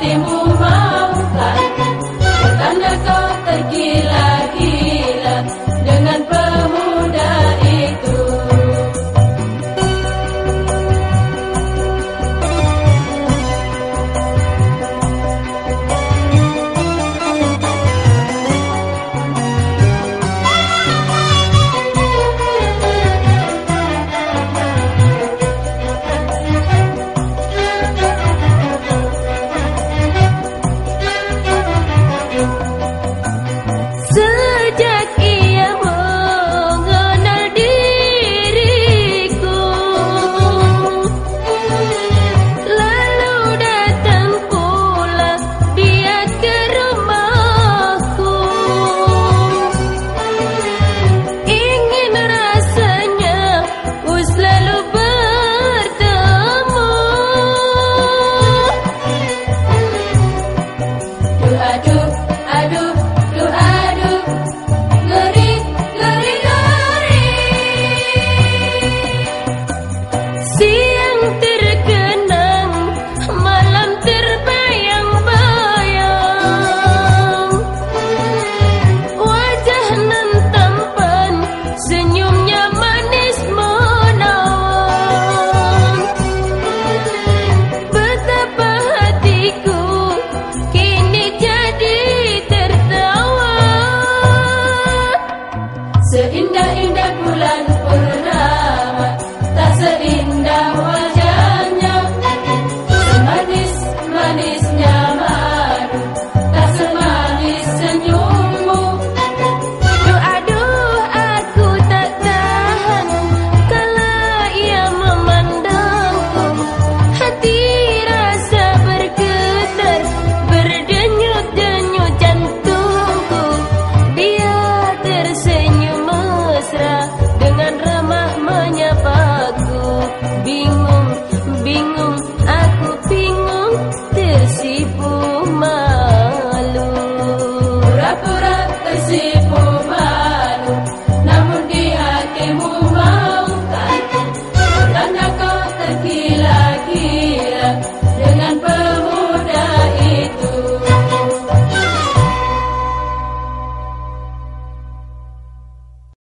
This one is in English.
Fatima.